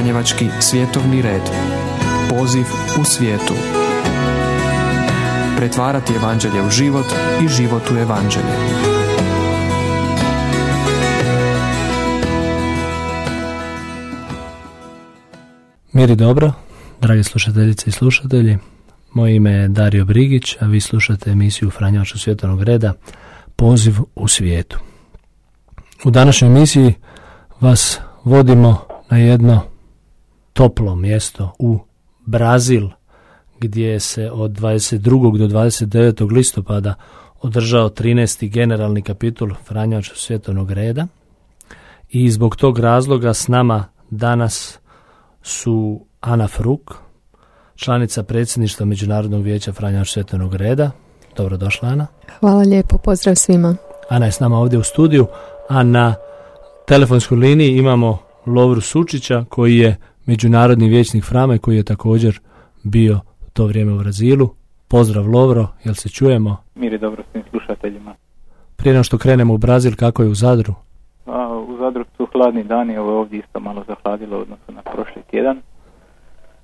Franjevački svjetovni red. Poziv u svijetu. Pretvarati evanđelje u život i život u evanđelje. Mir i dobro, dragi slušateljice i slušatelji. Moje ime je Dario Brigić, a vi slušate emisiju Franjevačkog svjetovnog reda Poziv u svijetu. U današnjoj emisiji vas vodimo na jedno toplo mjesto u Brazil, gdje se od 22. do 29. listopada održao 13. generalni kapitul Franjevačkog svjetovnog reda. I zbog tog razloga s nama danas su Ana Fruk, članica predsjedništva Međunarodnog vijeća Franjevačkog svjetovnog reda. Dobrodošla Ana. Hvala lijepo, pozdrav svima. Ana je s nama ovdje u studiju, a na telefonskoj liniji imamo Lovru Sučića koji je međunarodni vijećnik Frame koji je također bio to vrijeme u Brazilu. Pozdrav Lovro, jel se čujemo? Mir je dobro svim slušateljima. Prije nego što krenemo u Brazil, kako je u Zadru? A, u Zadru su hladni dani, ovo je ovdje isto malo zahladilo odnosno na prošli tjedan.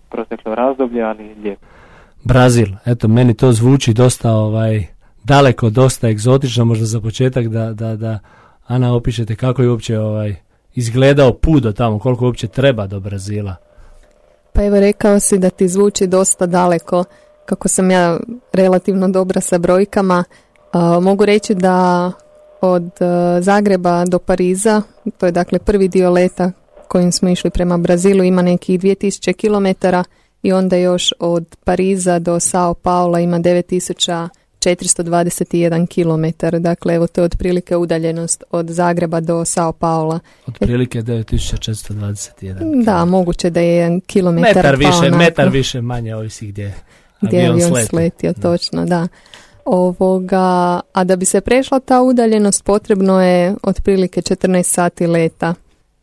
Proteklo razdoblje, ali lijepo. Brazil, eto, meni to zvuči dosta ovaj, daleko, dosta egzotično, možda za početak da, da, da Ana opišete kako je uopće ovaj, izgledao put do tamo, koliko uopće treba do Brazila. Pa evo rekao si da ti zvuči dosta daleko, kako sam ja relativno dobra sa brojkama. mogu reći da od uh, Zagreba do Pariza, to je dakle prvi dio leta kojim smo išli prema Brazilu, ima nekih 2000 km i onda još od Pariza do Sao Paula ima 9000 421 km. Dakle, evo to je otprilike udaljenost od Zagreba do Sao Paula. Otprilike 9421 Da, moguće da je jedan kilometar Metar više, metar više manje, ovisi gdje gdje avion, avion sletio. točno, da. Ovoga, a da bi se prešla ta udaljenost potrebno je otprilike 14 sati leta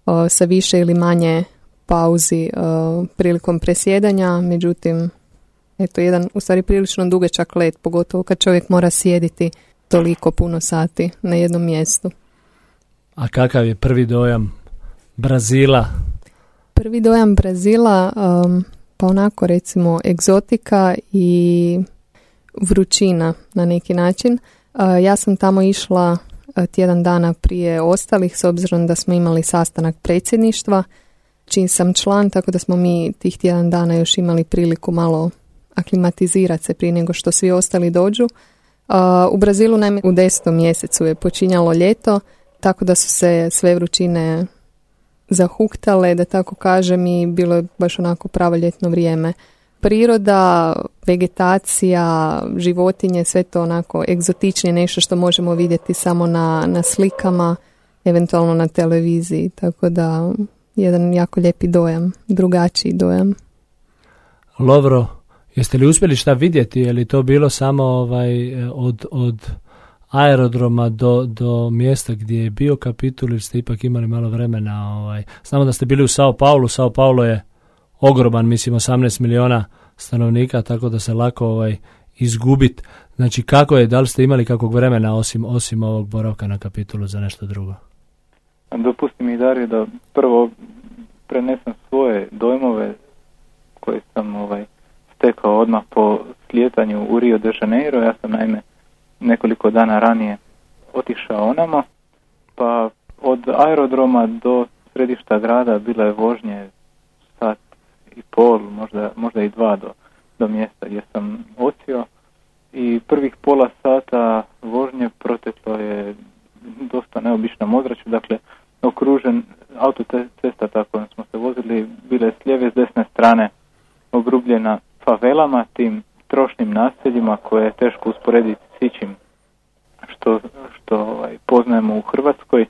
o, sa više ili manje pauzi o, prilikom presjedanja, međutim eto jedan u stvari prilično dugačak let, pogotovo kad čovjek mora sjediti toliko puno sati na jednom mjestu. A kakav je prvi dojam Brazila? Prvi dojam Brazila, um, pa onako recimo egzotika i vrućina na neki način. Uh, ja sam tamo išla uh, tjedan dana prije ostalih s obzirom da smo imali sastanak predsjedništva čim sam član, tako da smo mi tih tjedan dana još imali priliku malo aklimatizirati se prije nego što svi ostali dođu. u Brazilu naime u desetom mjesecu je počinjalo ljeto, tako da su se sve vrućine zahuktale, da tako kažem, i bilo je baš onako pravo ljetno vrijeme. Priroda, vegetacija, životinje, sve to onako egzotičnije, nešto što možemo vidjeti samo na, na slikama, eventualno na televiziji, tako da jedan jako lijepi dojam, drugačiji dojam. Lovro, Jeste li uspjeli šta vidjeti? Je li to bilo samo ovaj, od, od aerodroma do, do mjesta gdje je bio kapitul ili ste ipak imali malo vremena? Ovaj. Znamo da ste bili u Sao Paulo. Sao Paulo je ogroman, mislim 18 miliona stanovnika, tako da se lako ovaj, izgubit. Znači kako je, da li ste imali kakvog vremena osim, osim ovog boravka na kapitulu za nešto drugo? Dopusti mi Dario da prvo prenesem svoje dojmove koje sam ovaj, stekao odmah po slijetanju u Rio de Janeiro. Ja sam naime nekoliko dana ranije otišao onamo, pa od aerodroma do središta grada bila je vožnje sat i pol, možda, možda i dva do, do mjesta gdje sam ocio i prvih pola sata vožnje proteklo je dosta neobičnom ozračju, dakle okružen autocesta tako smo se vozili, bile s lijeve s desne strane ogrubljena favelama, tim trošnim naseljima koje je teško usporediti s ičim što, što ovaj, poznajemo u Hrvatskoj.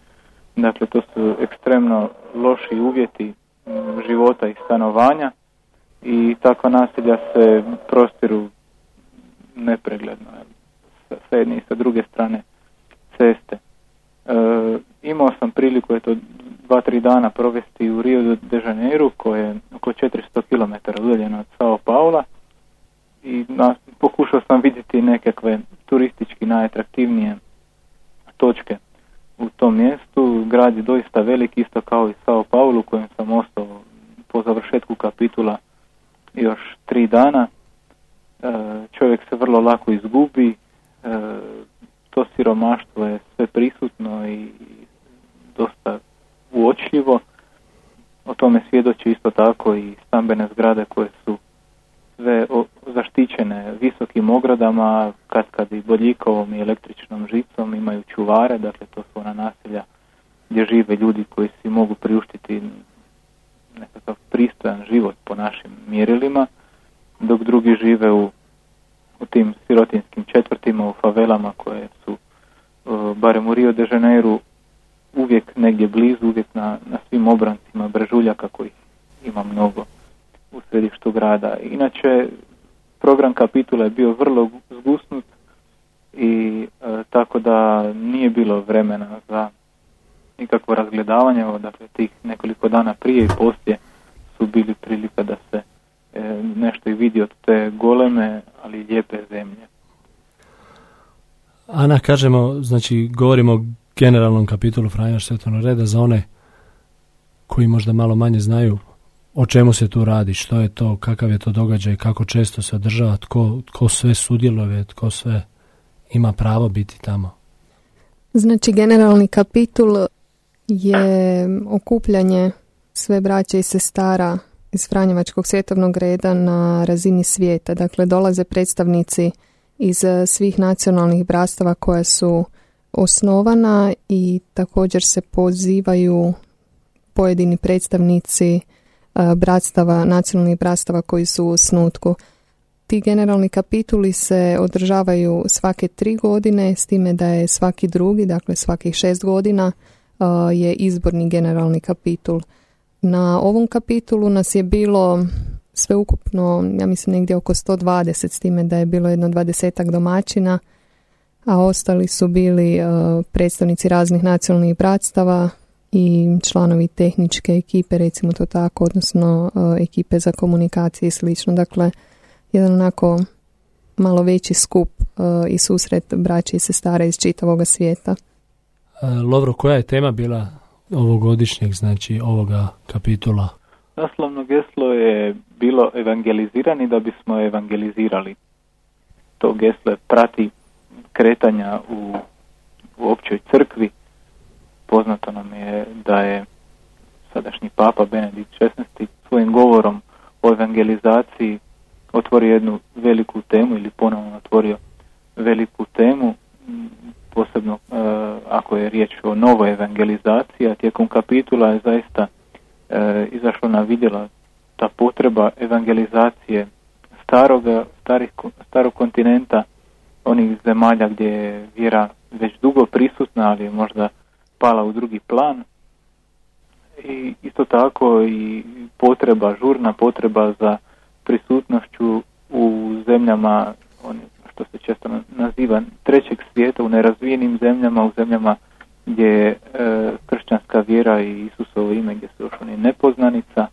Dakle, to su ekstremno loši uvjeti života i stanovanja i takva naselja se prostiru nepregledno sa jedne i sa druge strane ceste. E, imao sam priliku eto, dva, tri dana provesti u Rio de Janeiro koje je oko 400 km udaljeno od Sao Paula i na, pokušao sam vidjeti nekakve turistički najatraktivnije točke u tom mjestu. Grad je doista velik, isto kao i Sao Paulo u kojem sam ostao po završetku kapitula još tri dana. E, čovjek se vrlo lako izgubi, e, to siromaštvo je sve prisutno i dosta uočljivo. O tome svjedoči isto tako i stambene zgrade koje su sve zaštićene visokim ogradama, kad kad i boljikovom i električnom žicom, imaju čuvare, dakle to su ona naselja gdje žive ljudi koji si mogu priuštiti nekakav pristojan život po našim mjerilima, dok drugi žive u, u tim sirotinskim četvrtima, u favelama koje su, barem u Rio de Janeiro, uvijek negdje blizu, uvijek na, na svim obrancima brežuljaka kojih ima mnogo u središtu grada. Inače, program kapitula je bio vrlo zgusnut i e, tako da nije bilo vremena za nikakvo razgledavanje, dakle tih nekoliko dana prije i poslije su bili prilika da se e, nešto i vidi od te goleme, ali lijepe zemlje. Ana, kažemo, znači govorimo generalnom kapitulu Franja Svetovnog reda za one koji možda malo manje znaju o čemu se tu radi, što je to, kakav je to događaj, kako često se održava, tko, tko sve sudjeluje, tko sve ima pravo biti tamo. Znači, generalni kapitul je okupljanje sve braće i sestara iz Franjevačkog svjetovnog reda na razini svijeta. Dakle, dolaze predstavnici iz svih nacionalnih brastava koja su osnovana i također se pozivaju pojedini predstavnici bratstava, nacionalnih bratstava koji su u snutku. Ti generalni kapituli se održavaju svake tri godine, s time da je svaki drugi, dakle svakih šest godina, je izborni generalni kapitul. Na ovom kapitulu nas je bilo sveukupno, ja mislim negdje oko 120, s time da je bilo jedno dvadesetak domaćina, a ostali su bili predstavnici raznih nacionalnih bratstava, i članovi tehničke ekipe, recimo to tako, odnosno e, ekipe za komunikacije i slično. Dakle, jedan onako malo veći skup e, i susret braće i sestara iz čitavog svijeta. E, Lovro, koja je tema bila ovogodišnjeg, znači ovoga kapitula? Naslovno geslo je bilo evangelizirani da bismo evangelizirali. To geslo prati kretanja u, u općoj crkvi, poznato nam je da je sadašnji papa Benedikt XVI svojim govorom o evangelizaciji otvorio jednu veliku temu ili ponovno otvorio veliku temu posebno e, ako je riječ o novoj evangelizaciji, a tijekom kapitula je zaista e, izašlo na vidjela ta potreba evangelizacije staroga, starih, starog kontinenta, onih zemalja gdje je vjera već dugo prisutna, ali je možda pala u drugi plan i isto tako i potreba, žurna potreba za prisutnošću u zemljama što se često naziva trećeg svijeta, u nerazvijenim zemljama, u zemljama gdje je kršćanska vjera i Isusovo ime gdje su još oni nepoznanica.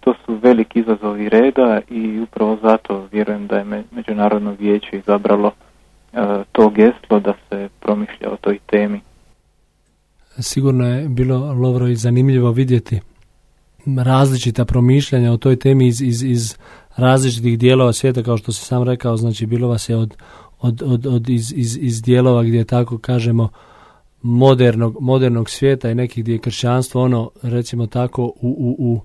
To su veliki izazovi reda i upravo zato vjerujem da je Međunarodno vijeće izabralo to geslo da se promišlja o toj temi. Sigurno je bilo Lovro i zanimljivo vidjeti različita promišljanja o toj temi iz, iz, iz različitih dijelova svijeta, kao što si sam rekao, znači bilo vas je od, od, od, od iz, iz, iz dijelova gdje tako kažemo modernog, modernog svijeta i nekih gdje je kršćanstvo ono recimo tako u, u, u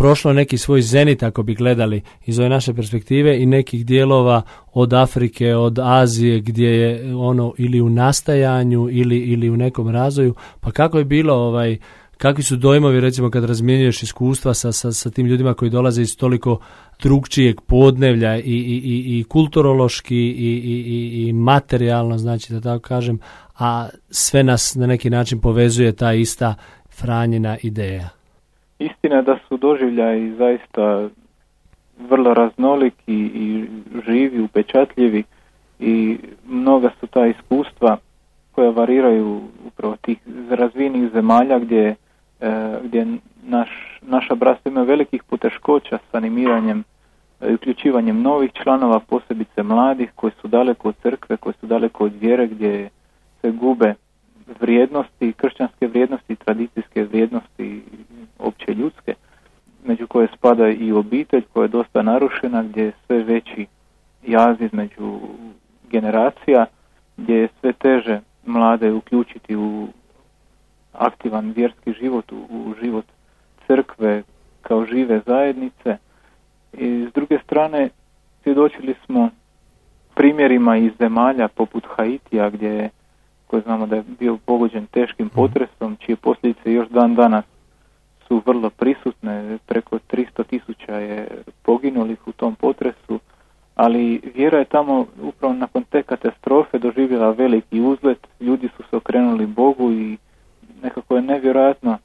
prošlo neki svoj zenit ako bi gledali iz ove naše perspektive i nekih dijelova od Afrike, od Azije gdje je ono ili u nastajanju ili, ili u nekom razvoju. Pa kako je bilo ovaj kakvi su dojmovi recimo kad razmjenjuješ iskustva sa, sa, sa tim ljudima koji dolaze iz toliko drugčijeg podnevlja i, i, i, i kulturološki i, i, i materijalno, znači da tako kažem, a sve nas na neki način povezuje ta ista Franjina ideja. Istina je da su doživljaji zaista vrlo raznoliki i živi, upečatljivi i mnoga su ta iskustva koja variraju upravo tih razvijenih zemalja gdje, e, gdje naš, naša bratstva ima velikih poteškoća s animiranjem i uključivanjem novih članova, posebice mladih koji su daleko od crkve, koji su daleko od vjere gdje se gube vrijednosti, kršćanske vrijednosti, tradicijske vrijednosti opće ljudske. Među koje spada i obitelj koja je dosta narušena, gdje je sve veći jaz između generacija, gdje je sve teže mlade uključiti u aktivan vjerski život, u život crkve kao žive zajednice. I s druge strane svjedočili smo primjerima iz zemalja poput Haitija gdje je, koji znamo da je bio pogođen teškim mhm. potresom, čije posljedice još dan danas su vrlo prisutne, preko 300 tisuća je poginulih u tom potresu, ali vjera je tamo upravo nakon te katastrofe doživjela veliki uzlet, ljudi su se okrenuli Bogu i nekako je nevjerojatno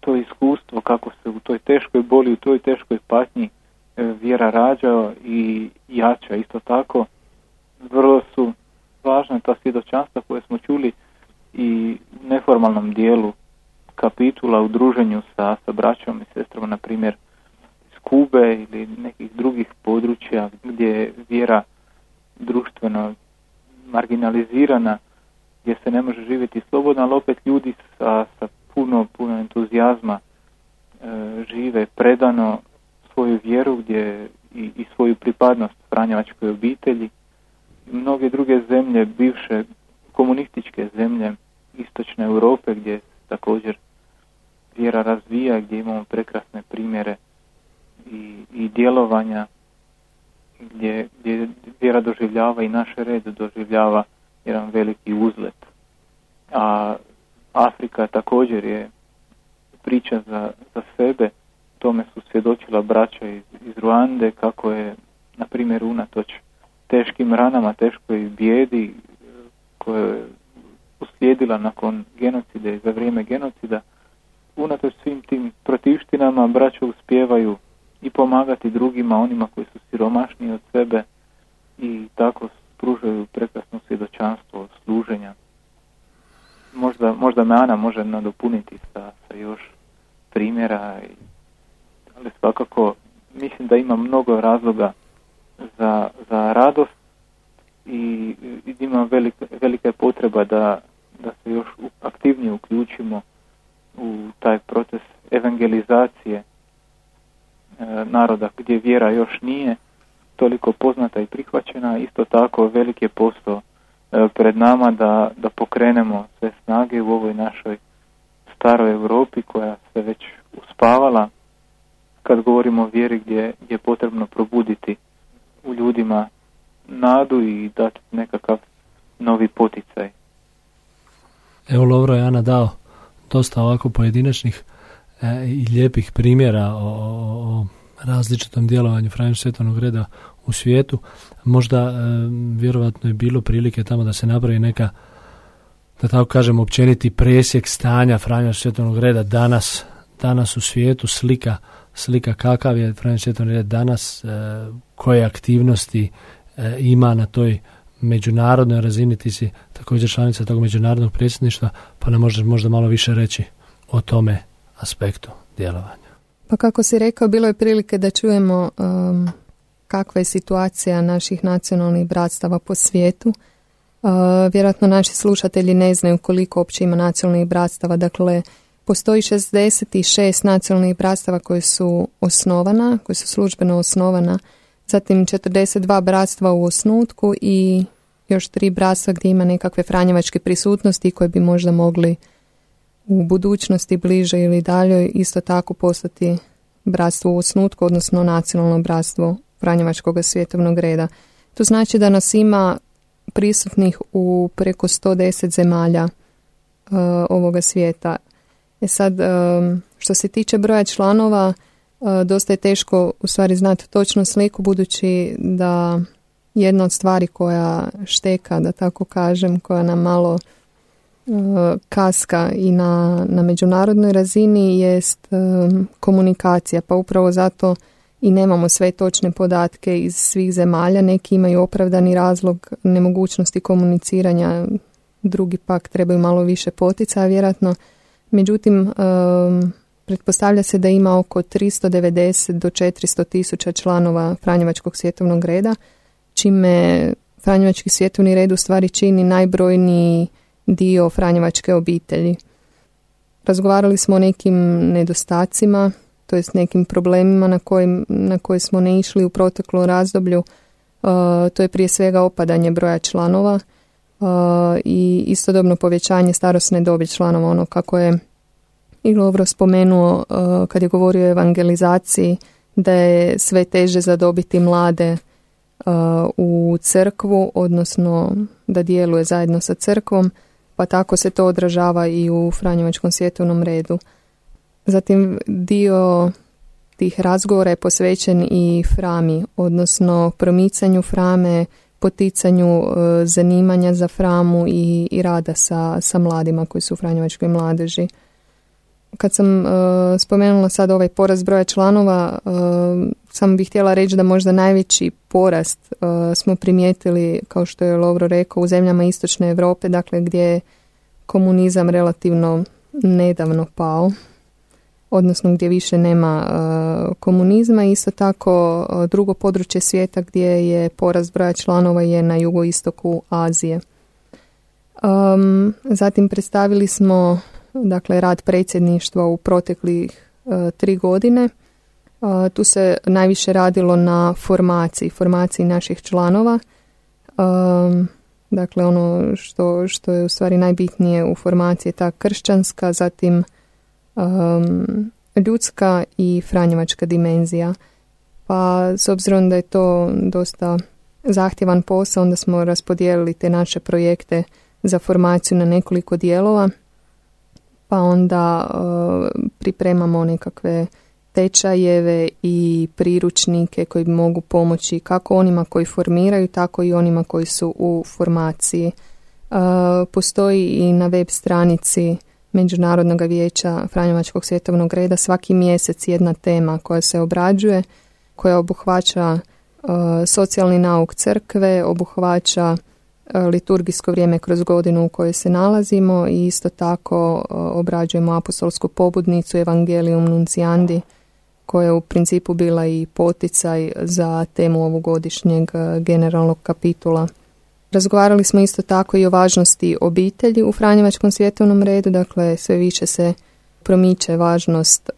to iskustvo kako se u toj teškoj boli, u toj teškoj patnji e, vjera rađa i jača isto tako. Vrlo su važne ta svjedočanstva koje smo čuli i neformalnom dijelu kapitula u druženju sa, sa braćom i sestrama, na primjer iz Kube ili nekih drugih područja gdje je vjera društveno marginalizirana, gdje se ne može živjeti slobodno, ali opet ljudi sa, sa puno, puno entuzijazma e, žive predano svoju vjeru gdje i, i svoju pripadnost Franjevačkoj obitelji. Mnoge druge zemlje, bivše komunističke zemlje istočne Europe gdje također vjera razvija, gdje imamo prekrasne primjere i, i djelovanja gdje, gdje vjera doživljava i naš red doživljava jedan veliki uzlet. A Afrika također je priča za, za sebe, tome su svjedočila braća iz, iz Ruande kako je, na primjer, unatoč teškim ranama, teškoj bijedi koja je uslijedila nakon genocida i za vrijeme genocida, unatoč svim tim protivštinama braća uspijevaju i pomagati drugima, onima koji su siromašniji od sebe i tako pružaju prekrasno svjedočanstvo služenja. Možda, možda me Ana može nadopuniti sa, sa još primjera, ali svakako mislim da ima mnogo razloga za, za radost i, i ima velika, velika je potreba da, da se još aktivnije uključimo u taj proces evangelizacije e, naroda gdje vjera još nije toliko poznata i prihvaćena, isto tako veliki je posao e, pred nama da, da pokrenemo sve snage u ovoj našoj staroj Europi koja se već uspavala kad govorimo o vjeri gdje je potrebno probuditi u ljudima nadu i dati nekakav novi poticaj. Evo Lovro je Ana dao dosta ovako pojedinačnih e, i lijepih primjera o, o različitom djelovanju Franjiš Svetanog reda u svijetu. Možda e, vjerovatno je bilo prilike tamo da se napravi neka da tako kažem općeniti presjek stanja Franja Svetanog reda danas, danas u svijetu, slika, slika kakav je Franja Svetanog reda danas, e, koje aktivnosti e, ima na toj međunarodnoj razini, ti si također članica tog međunarodnog predsjedništva, pa nam možeš možda malo više reći o tome aspektu djelovanja. Pa kako si rekao, bilo je prilike da čujemo um, kakva je situacija naših nacionalnih bratstava po svijetu. Uh, vjerojatno naši slušatelji ne znaju koliko uopće ima nacionalnih bratstava. Dakle, postoji 66 nacionalnih bratstava koje su osnovana, koje su službeno osnovana, zatim 42 bratstva u osnutku i još tri bratstva gdje ima nekakve franjevačke prisutnosti koje bi možda mogli u budućnosti bliže ili dalje isto tako postati bratstvo u osnutku, odnosno nacionalno bratstvo Franjevačkog svjetovnog reda. To znači da nas ima prisutnih u preko 110 zemalja uh, ovoga svijeta. E sad, um, što se tiče broja članova, dosta je teško u stvari znati točnu sliku, budući da jedna od stvari koja šteka, da tako kažem, koja nam malo uh, kaska i na, na međunarodnoj razini jest um, komunikacija, pa upravo zato i nemamo sve točne podatke iz svih zemalja. Neki imaju opravdani razlog nemogućnosti komuniciranja, drugi pak trebaju malo više potica, vjerojatno. Međutim, pretpostavlja se da ima oko 390 do 400 tisuća članova Franjevačkog svjetovnog reda, čime Franjevački svjetovni red u stvari čini najbrojniji dio Franjevačke obitelji. Razgovarali smo o nekim nedostacima to jest nekim problemima na, kojim, na koje smo ne išli u proteklom razdoblju. To je prije svega opadanje broja članova i istodobno povećanje starosne dobi članova, ono kako je i Lovro spomenuo kad je govorio o evangelizaciji, da je sve teže zadobiti mlade u crkvu, odnosno da djeluje zajedno sa crkvom, pa tako se to odražava i u Franjevačkom svjetovnom redu. Zatim dio tih razgovora je posvećen i frami, odnosno promicanju frame, poticanju e, zanimanja za framu i, i rada sa, sa mladima koji su u Franjevačkoj mladeži. Kad sam e, spomenula sad ovaj porast broja članova, uh, sam bih htjela reći da možda najveći porast smo primijetili, kao što je Lovro rekao, u zemljama istočne Europe, dakle gdje je komunizam relativno nedavno pao, odnosno gdje više nema komunizma. Isto tako drugo područje svijeta gdje je porast broja članova je na jugoistoku Azije. Um, zatim predstavili smo dakle rad predsjedništva u proteklih uh, tri godine. Uh, tu se najviše radilo na formaciji, formaciji naših članova. Um, dakle, ono što, što je u stvari najbitnije u formaciji je ta kršćanska, zatim ljudska i franjevačka dimenzija. Pa s obzirom da je to dosta zahtjevan posao, onda smo raspodijelili te naše projekte za formaciju na nekoliko dijelova pa onda e, pripremamo nekakve tečajeve i priručnike koji mogu pomoći kako onima koji formiraju, tako i onima koji su u formaciji. E, postoji i na web stranici Međunarodnog vijeća Franjevačkog svjetovnog reda svaki mjesec jedna tema koja se obrađuje, koja obuhvaća e, socijalni nauk crkve, obuhvaća liturgijsko vrijeme kroz godinu u kojoj se nalazimo i isto tako e, obrađujemo apostolsku pobudnicu Evangelium Nunciandi koja je u principu bila i poticaj za temu ovogodišnjeg e, generalnog kapitula. Razgovarali smo isto tako i o važnosti obitelji u Franjevačkom svjetovnom redu, dakle sve više se promiče važnost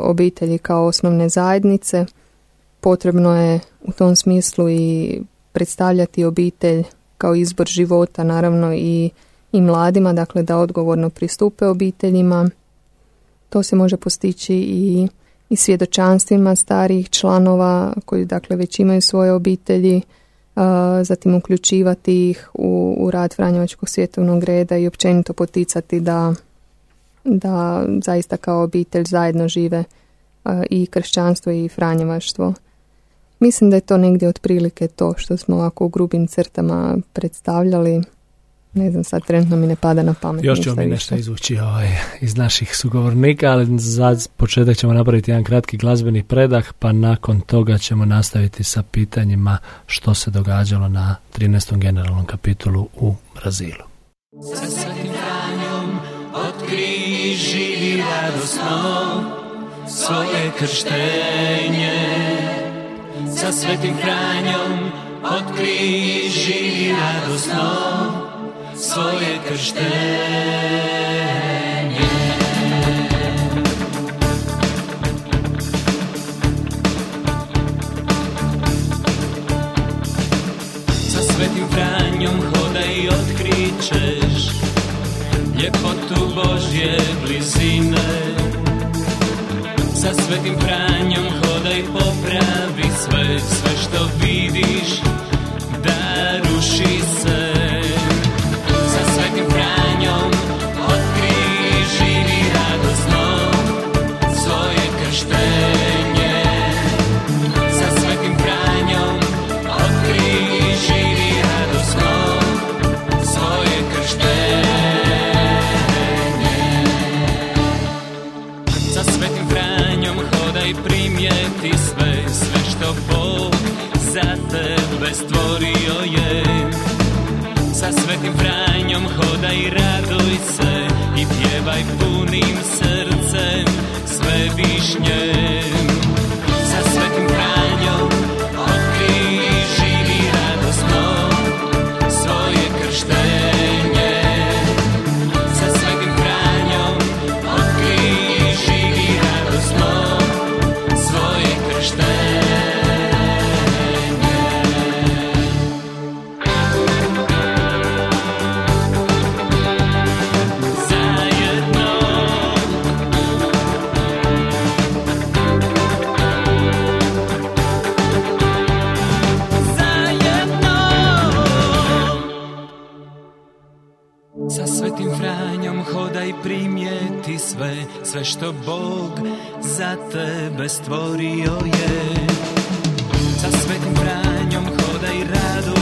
obitelji kao osnovne zajednice. Potrebno je u tom smislu i predstavljati obitelj kao izbor života naravno i, i mladima, dakle da odgovorno pristupe obiteljima. To se može postići i, i svjedočanstvima starijih članova koji dakle već imaju svoje obitelji, zatim uključivati ih u, u rad Franjevačkog svjetovnog reda i općenito poticati da, da zaista kao obitelj zajedno žive i kršćanstvo i franjevaštvo. Mislim da je to negdje otprilike to što smo ovako u grubim crtama predstavljali. Ne znam, sad trenutno mi ne pada na pamet. Još ćemo mi nešto izvući ovaj, iz naših sugovornika, ali za početak ćemo napraviti jedan kratki glazbeni predah, pa nakon toga ćemo nastaviti sa pitanjima što se događalo na 13. generalnom kapitulu u Brazilu. Sa svetim radosno svoje krštenje Otca svetým chráňom, od kríži radosnou svoje krštenie. Za svetým chráňom chodaj odkričeš lepotu Božie blizine. Za svetým chráňom chodaj popravi sve, sve što vidiš da ruši Sa svetim Franjom hodaj raduj se I pjevaj punim srcem sve višnje sve, što Bog za tebe stvorio je. Sa svetim Franjom hodaj, raduj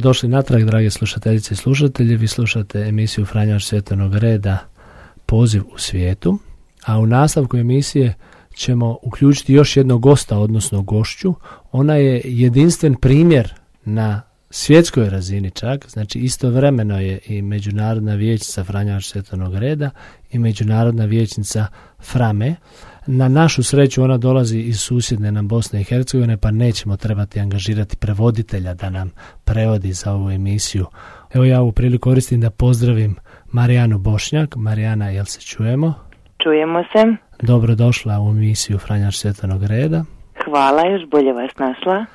Dobrodošli natrag, drage slušateljice i slušatelji. Vi slušate emisiju Franjač Svjetovnog reda Poziv u svijetu. A u nastavku emisije ćemo uključiti još jednog gosta, odnosno gošću. Ona je jedinstven primjer na svjetskoj razini čak, znači istovremeno je i Međunarodna vijećnica Franjač Svjetovnog reda i Međunarodna vijećnica Frame. Na našu sreću ona dolazi iz susjedne nam Bosne i Hercegovine, pa nećemo trebati angažirati prevoditelja da nam prevodi za ovu emisiju. Evo ja ovu priliku koristim da pozdravim Marijanu Bošnjak. Marijana, jel se čujemo? Čujemo se. Dobrodošla u emisiju Franjač Svjetovnog reda. Hvala, još bolje vas našla.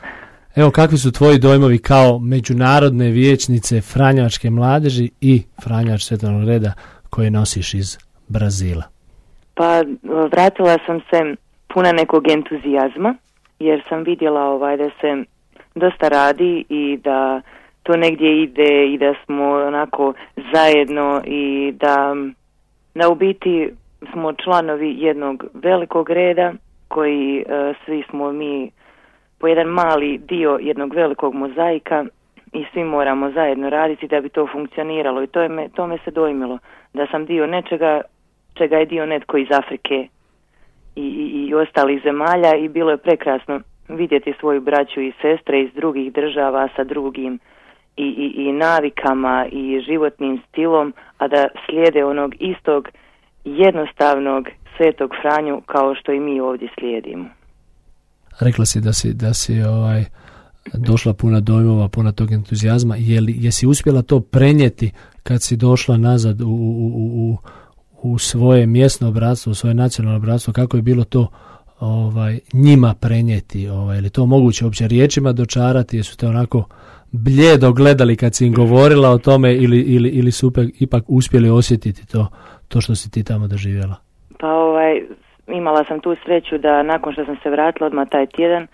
Evo kakvi su tvoji dojmovi kao međunarodne vijećnice Franjačke mladeži i Franjač Svjetovnog reda koje nosiš iz Brazila? Pa vratila sam se puna nekog entuzijazma jer sam vidjela ovaj da se dosta radi i da to negdje ide i da smo onako zajedno i da, da u biti smo članovi jednog velikog reda koji e, svi smo mi po jedan mali dio jednog velikog mozaika i svi moramo zajedno raditi da bi to funkcioniralo. I to, je me, to me se dojmilo da sam dio nečega čega je dio netko iz Afrike i, i, i ostalih zemalja i bilo je prekrasno vidjeti svoju braću i sestre iz drugih država sa drugim i, i, i navikama i životnim stilom, a da slijede onog istog jednostavnog svetog Franju kao što i mi ovdje slijedimo. Rekla si da si, da si ovaj, došla puna dojmova, puna tog entuzijazma. Je li, jesi uspjela to prenijeti kad si došla nazad u, u, u, u svoje mjesno bratstvo, u svoje nacionalno bratstvo, kako je bilo to ovaj njima prenijeti, ovaj, ili to moguće uopće riječima dočarati, jesu te onako bljedo gledali kad si im govorila o tome ili, ili, ili su ipak uspjeli osjetiti to, to što si ti tamo doživjela? Pa ovaj, imala sam tu sreću da nakon što sam se vratila odmah taj tjedan,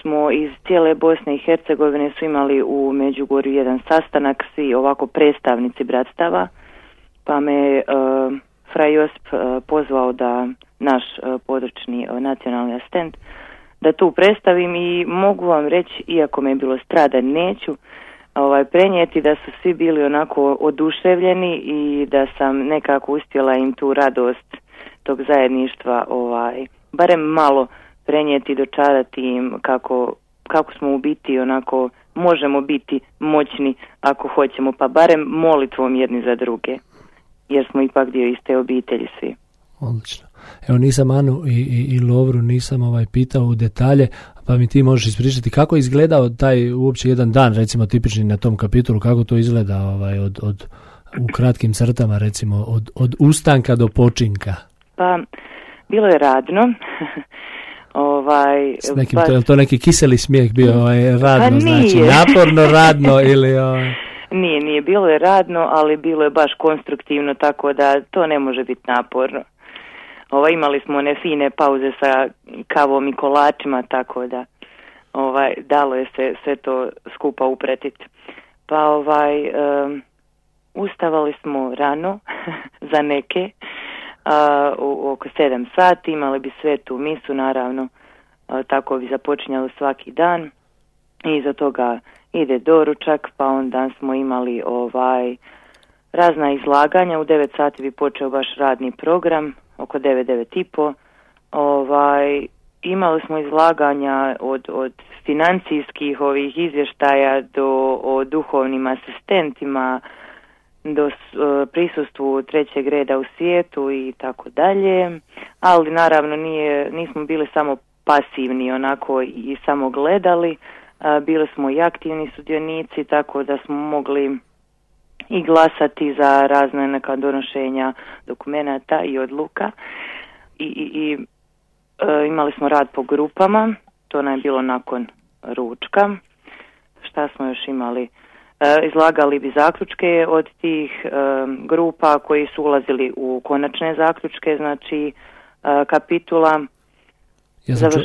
smo iz cijele Bosne i Hercegovine su imali u Međugorju jedan sastanak, svi ovako predstavnici bratstava, pa me uh, Fra Josip uh, pozvao da naš uh, područni uh, nacionalni asistent da tu predstavim i mogu vam reći, iako me je bilo strada, neću ovaj, prenijeti da su svi bili onako oduševljeni i da sam nekako uspjela im tu radost tog zajedništva ovaj, barem malo prenijeti, dočarati im kako, kako smo u biti onako možemo biti moćni ako hoćemo, pa barem molitvom jedni za druge jer smo ipak dio iste obitelji svi. Odlično. Evo nisam Anu i, i, i Lovru nisam ovaj pitao u detalje, pa mi ti možeš ispričati kako je izgledao taj uopće jedan dan, recimo tipični na tom kapitulu, kako to izgleda ovaj, od, od, u kratkim crtama, recimo od, od ustanka do počinka? Pa, bilo je radno. ovaj, S nekim, to, je to neki kiseli smijeh bio ovaj, radno, Pa znači naporno radno ili... Ovaj, Nije, nije, bilo je radno, ali bilo je baš konstruktivno, tako da to ne može biti naporno. Ovaj, imali smo one fine pauze sa kavom i kolačima, tako da ovaj, dalo je se sve to skupa upretiti. Pa ovaj, em, ustavali smo rano za neke, a, u, oko sedam sati, imali bi svetu misu, naravno, a, tako bi započinjali svaki dan. I iza toga ide doručak, pa onda smo imali ovaj razna izlaganja. U 9 sati bi počeo baš radni program, oko 9, 9 i po. Ovaj, imali smo izlaganja od, od financijskih ovih izvještaja do o duhovnim asistentima, do uh, prisustvu trećeg reda u svijetu i tako dalje, ali naravno nije, nismo bili samo pasivni onako i samo gledali, bili smo i aktivni sudionici tako da smo mogli i glasati za razne neka donošenja dokumenata i odluka i, i, i e, imali smo rad po grupama, to nam je bilo nakon ručka. Šta smo još imali? E, izlagali bi zaključke od tih e, grupa koji su ulazili u konačne zaključke, znači e, kapitula. Ja sam, čuo,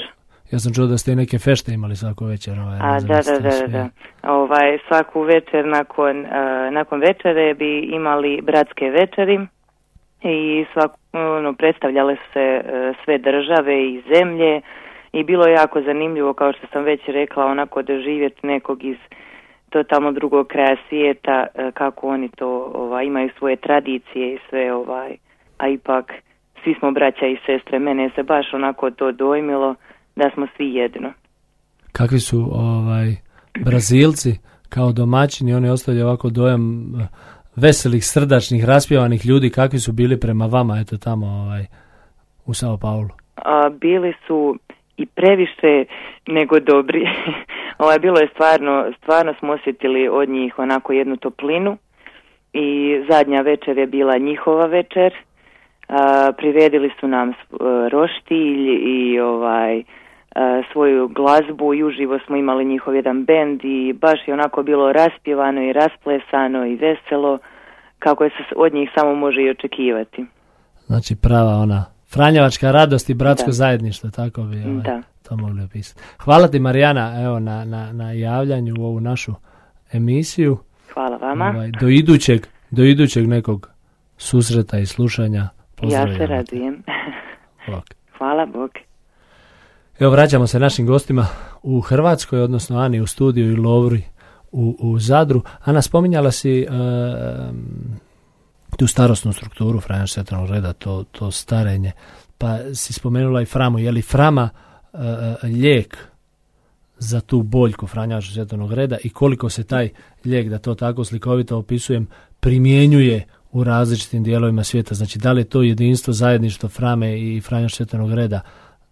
ja sam čuo da ste i neke fešte imali svaku večer. Ovaj, A, da, da, da, da, Ovaj, svaku večer nakon, nakon večere bi imali bratske večeri i svak, ono, predstavljale su se sve države i zemlje i bilo je jako zanimljivo kao što sam već rekla onako doživjeti nekog iz totalno drugog kraja svijeta e, kako oni to ovaj, imaju svoje tradicije i sve ovaj a ipak svi smo braća i sestre mene se baš onako to dojmilo da smo svi jedno kakvi su ovaj Brazilci kao domaćini oni ostavljaju ovako dojam e, veselih srdačnih raspjevanih ljudi kakvi su bili prema vama eto tamo ovaj u Sao Paulo a, bili su i previše nego dobri. ovaj, bilo je stvarno, stvarno smo osjetili od njih onako jednu toplinu i zadnja večer je bila njihova večer. A, priredili su nam roštilj i ovaj svoju glazbu i uživo smo imali njihov jedan bend i baš je onako bilo raspjevano i rasplesano i veselo kako je se od njih samo može i očekivati. Znači prava ona Franjevačka radost i bratsko zajedništvo, tako bi ovaj, da. to mogli opisati. Hvala ti Marijana evo, na, na, na javljanju u ovu našu emisiju. Hvala vama. Ovaj, do, idućeg, do idućeg nekog susreta i slušanja. Ja se radujem. Hvala Bog. Evo vraćamo se našim gostima u Hrvatskoj, odnosno Ani u studiju i Lovri u, u Zadru. Ana, spominjala si uh, tu starosnu strukturu Svetanog reda, to, to starenje. Pa si spomenula i Framu, je li Frama uh, lijek za tu boljku Franjaša Svetanog reda i koliko se taj lijek, da to tako slikovito opisujem, primjenjuje u različitim dijelovima svijeta. Znači, da li je to jedinstvo, zajedništvo Frame i Franjaša Svetanog reda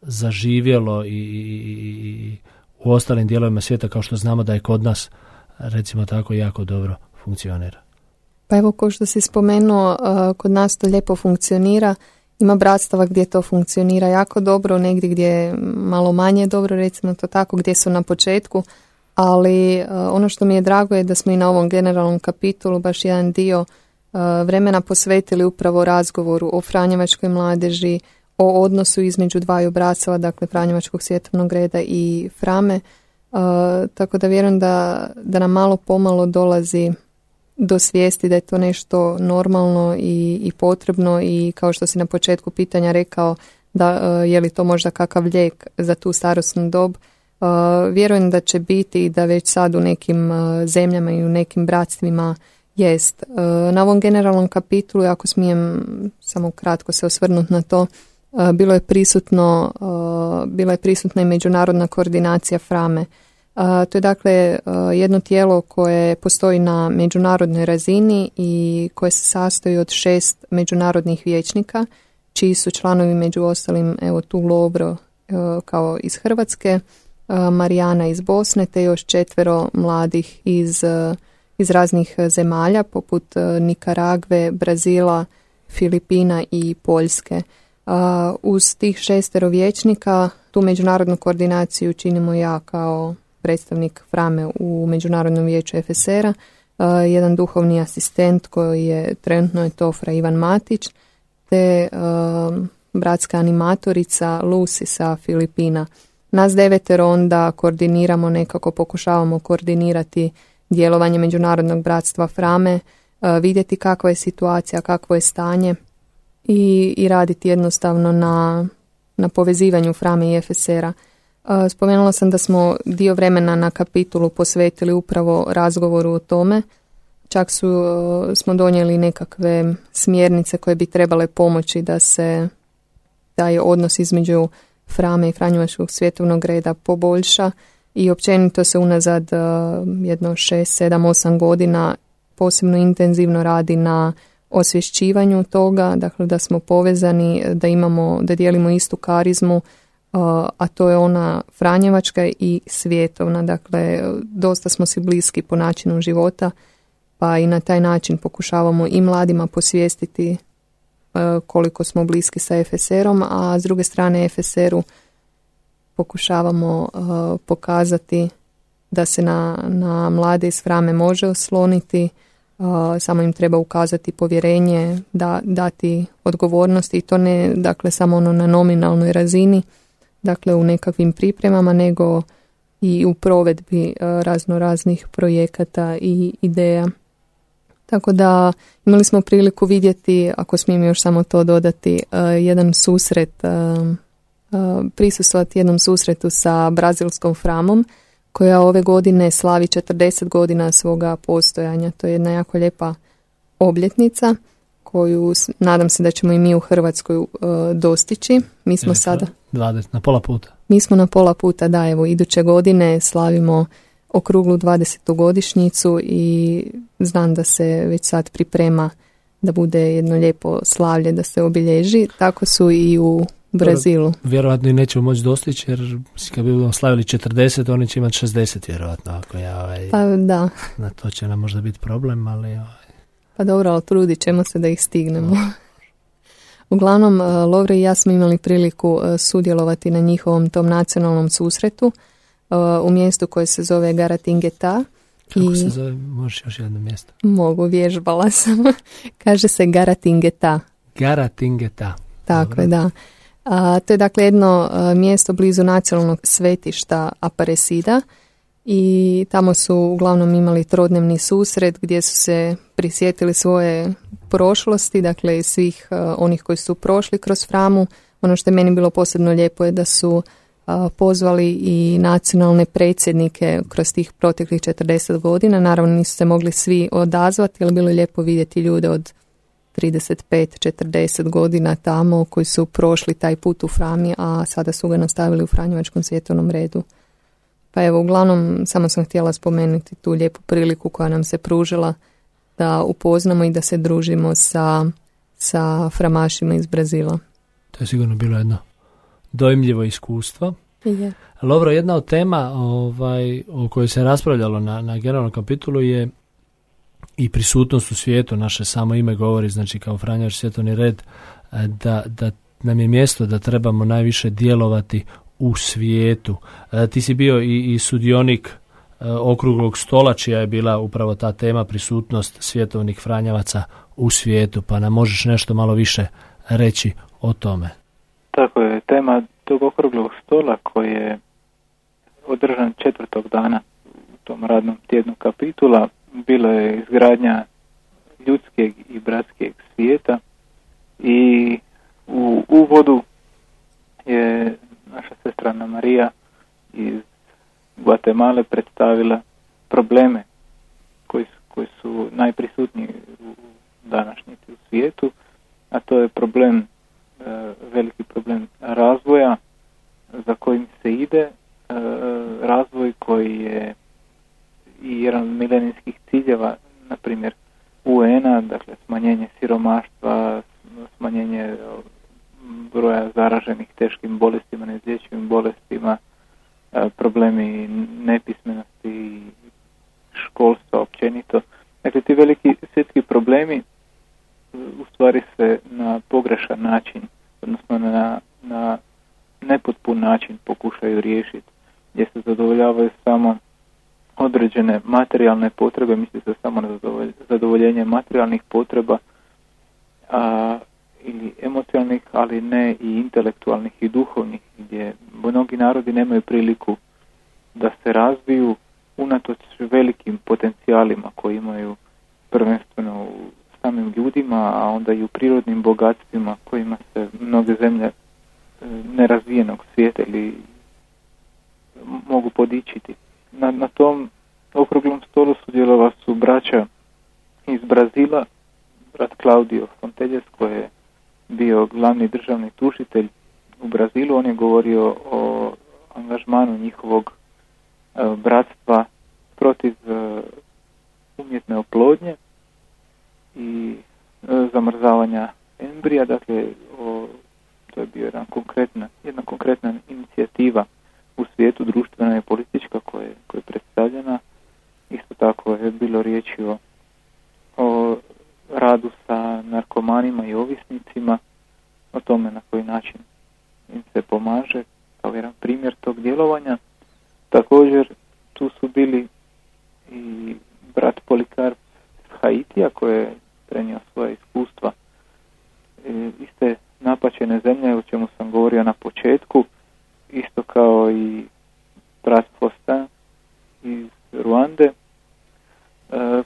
zaživjelo i, i, i u ostalim dijelovima svijeta kao što znamo da je kod nas recimo tako jako dobro funkcionira. Pa evo, kao što si spomenuo, uh, kod nas to lijepo funkcionira. Ima bratstava gdje to funkcionira jako dobro, negdje gdje je malo manje dobro, recimo to tako, gdje su na početku. Ali uh, ono što mi je drago je da smo i na ovom generalnom kapitolu baš jedan dio uh, vremena posvetili upravo razgovoru o Franjevačkoj mladeži, o odnosu između dvaju bratstava, dakle Franjevačkog svjetovnog reda i Frame. tako da vjerujem da, da nam malo pomalo dolazi do svijesti da je to nešto normalno i, i potrebno i kao što si na početku pitanja rekao da uh, je li to možda kakav lijek za tu starosnu dob, uh, vjerujem da će biti i da već sad u nekim uh, zemljama i u nekim bratstvima jest. Na ovom generalnom kapitulu, ako smijem samo kratko se osvrnuti na to, bilo je prisutno, bila je prisutna i međunarodna koordinacija Frame to je dakle jedno tijelo koje postoji na međunarodnoj razini i koje se sastoji od šest međunarodnih vijećnika, čiji su članovi među ostalim evo tu Lovro kao iz Hrvatske, Marijana iz Bosne te još četvero mladih iz, iz raznih zemalja poput Nikaragve, Brazila, Filipina i Poljske. Uz tih šestero vijećnika tu međunarodnu koordinaciju činimo ja kao predstavnik Frame u Međunarodnom vijeću FSR-a, jedan duhovni asistent koji je trenutno je to Fra Ivan Matić, te bratska animatorica Lucy sa Filipina. Nas devetero onda koordiniramo, nekako pokušavamo koordinirati djelovanje Međunarodnog bratstva Frame, vidjeti kakva je situacija, kakvo je stanje i, i raditi jednostavno na, na povezivanju Frame i FSR-a. Spomenula sam da smo dio vremena na kapitulu posvetili upravo razgovoru o tome. čak su, smo donijeli nekakve smjernice koje bi trebale pomoći da se taj odnos između Frame i Franjevačkog svjetovnog reda poboljša i općenito se unazad jedno 6, 7, 8 godina posebno intenzivno radi na osvješćivanju toga, dakle da smo povezani, da imamo, da dijelimo istu karizmu, a to je ona Franjevačka i svjetovna, dakle dosta smo si bliski po načinu života, pa i na taj način pokušavamo i mladima posvijestiti koliko smo bliski sa FSR-om, a s druge strane FSR-u pokušavamo pokazati da se na, na mlade iz Frame može osloniti, samo im treba ukazati povjerenje, da, dati odgovornosti i to ne dakle samo ono na nominalnoj razini, dakle u nekakvim pripremama, nego i u provedbi razno raznih projekata i ideja. Tako da imali smo priliku vidjeti, ako smijem još samo to dodati, jedan susret, prisustvovati jednom susretu sa brazilskom framom koja ove godine slavi 40 godina svoga postojanja. To je jedna jako lijepa obljetnica koju nadam se da ćemo i mi u Hrvatskoj uh, dostići. Mi smo sada... 20, na pola puta. Mi smo na pola puta, da, evo, iduće godine slavimo okruglu 20. godišnjicu i znam da se već sad priprema da bude jedno lijepo slavlje, da se obilježi. Tako su i u Brazilu. Vjerojatno i nećemo moći dostići jer kad bi budemo slavili 40, oni će imati 60 vjerojatno. Ako ja, ovaj, pa da. Na to će nam možda biti problem, ali... Ovaj. Pa dobro, ali trudit ćemo se da ih stignemo. Uglavnom, uh, Lovre i ja smo imali priliku uh, sudjelovati na njihovom tom nacionalnom susretu uh, u mjestu koje se zove Garatingeta. Kako I... se zove? Možeš još jedno mjesto? Mogu, vježbala sam. Kaže se Garatingeta. Garatingeta. Tako je, da. To je dakle jedno mjesto blizu nacionalnog svetišta Aparesida i tamo su uglavnom imali trodnevni susret gdje su se prisjetili svoje prošlosti, dakle svih onih koji su prošli kroz Framu. Ono što je meni bilo posebno lijepo je da su pozvali i nacionalne predsjednike kroz tih proteklih 40 godina. Naravno nisu se mogli svi odazvati, ali bilo je lijepo vidjeti ljude od 35-40 godina tamo koji su prošli taj put u Frami, a sada su ga nastavili u Franjevačkom svjetovnom redu. Pa evo, uglavnom, samo sam htjela spomenuti tu lijepu priliku koja nam se pružila da upoznamo i da se družimo sa, sa framašima iz Brazila. To je sigurno bilo jedno dojmljivo iskustvo. Je. Lovro, jedna od tema ovaj, o kojoj se raspravljalo na, na generalnom kapitulu je i prisutnost u svijetu, naše samo ime govori, znači kao Franjač svjetovni red, e, da, da nam je mjesto da trebamo najviše djelovati u svijetu. E, ti si bio i, i sudionik e, okruglog stola čija je bila upravo ta tema prisutnost svjetovnih Franjavaca u svijetu, pa nam možeš nešto malo više reći o tome. Tako je, tema tog okruglog stola koji je održan četvrtog dana u tom radnom tjednu kapitula bilo je izgradnja ljudskeg i bratskog svijeta i u uvodu je naša sestra Ana Marija iz Guatemala predstavila probleme koji su, koji su najprisutniji u današnjici u svijetu, a to je problem, e, veliki problem razvoja za kojim se ide, e, razvoj koji je i jedan od milenijskih ciljeva, na primjer UN-a, dakle smanjenje siromaštva, smanjenje broja zaraženih teškim bolestima, neizlječivim bolestima, problemi nepismenosti školstva općenito. Dakle, ti veliki svjetski problemi u stvari se na pogrešan način, odnosno na, na nepotpun način pokušaju riješiti, gdje se zadovoljavaju samo određene materijalne potrebe, misli se samo na zadovoljenje materijalnih potreba a, ili emocionalnih, ali ne i intelektualnih i duhovnih, gdje mnogi narodi nemaju priliku da se razviju unatoč velikim potencijalima koji imaju prvenstveno u samim ljudima, a onda i u prirodnim bogatstvima kojima se mnoge zemlje e, nerazvijenog svijeta ili mogu podičiti na, na tom okruglom stolu sudjelova su braća iz Brazila, brat Claudio Fonteljes koji je bio glavni državni tužitelj u Brazilu, on je govorio o angažmanu njihovog e, bratstva protiv e, umjetne oplodnje i e, zamrzavanja embrija, dakle o, to je bio jedna konkretna, jedna konkretna inicijativa u svijetu društvena i politička koja je, koja je predstavljena. Isto tako je bilo riječi o, o radu sa narkomanima i ovisnicima, o tome na koji način im se pomaže, kao jedan primjer tog djelovanja. Također tu su bili i brat Polikarp Haitija koji je prenio svoje iskustva e, iste napačene zemlje o čemu sam govorio na početku isto kao i brat Fosta iz Ruande e,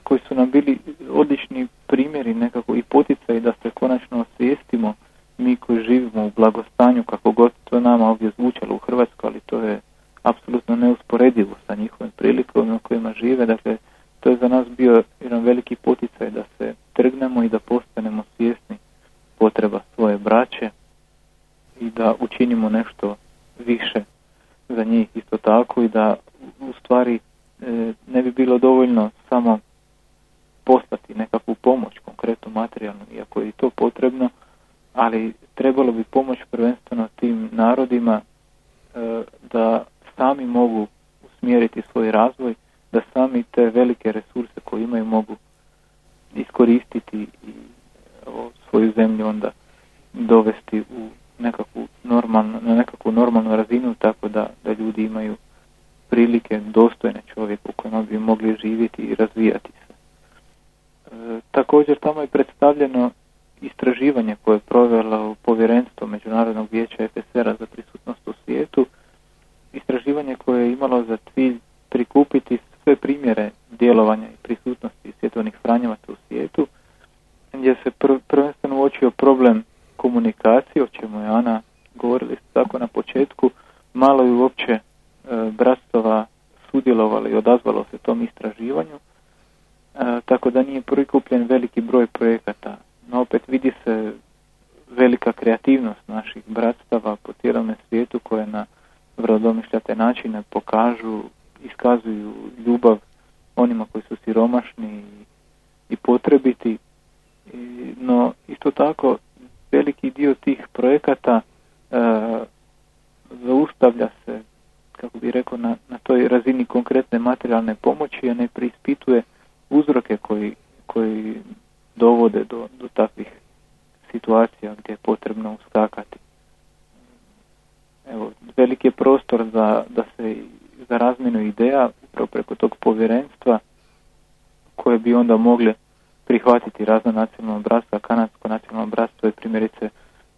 koji su nam bili odlični primjeri nekako i poticaj da se konačno osvijestimo mi koji živimo u blagostanju kako god to nama ovdje zvučalo u Hrvatskoj ali to je apsolutno neusporedivo sa njihovim prilikama kojima žive. Dakle to je za nas bio jedan veliki poticaj da se trgnemo i da postanemo svjesni potreba svoje braće i da učinimo nešto više za njih isto tako i da u stvari e, ne bi bilo dovoljno samo poslati nekakvu pomoć, konkretno materijalnu, iako je i to potrebno, ali trebalo bi pomoć prvenstveno tim narodima e, da sami mogu usmjeriti svoj razvoj da sami te velike resurse koje imaju mogu iskoristiti i svoju zemlju onda dovesti u nekakvu normalnu, na nekakvu normalnu razinu tako da, da ljudi imaju prilike dostojne čovjeku u kojima bi mogli živjeti i razvijati se. E, također tamo je predstavljeno istraživanje koje je provelo povjerenstvo Međunarodnog vijeća FSR-a za prisutnost u svijetu, istraživanje koje je imalo za cilj prikupiti sve primjere djelovanja i prisutnosti svjetovnih franjevaca u svijetu, gdje se pr- prvenstveno uočio problem komunikacije, o čemu je Ana govorili tako na početku, malo je uopće e, bratstava sudjelovalo i odazvalo se tom istraživanju, e, tako da nije prikupljen veliki broj projekata. No opet vidi se velika kreativnost naših bratstava po cijelome svijetu koje na vrlo domišljate načine pokažu iskazuju ljubav onima koji su siromašni i potrebiti. No isto tako dio tih projekata e, zaustavlja se, kako bi rekao, na, na toj razini konkretne materijalne pomoći, a ne preispituje uzroke koji, koji dovode do, do takvih situacija gdje je potrebno uskakati. Evo, veliki je prostor za, da se za razmjenu ideja upravo preko tog povjerenstva koje bi onda mogle prihvatiti razna nacionalna bratstva. Kanadsko nacionalno bratstvo je primjerice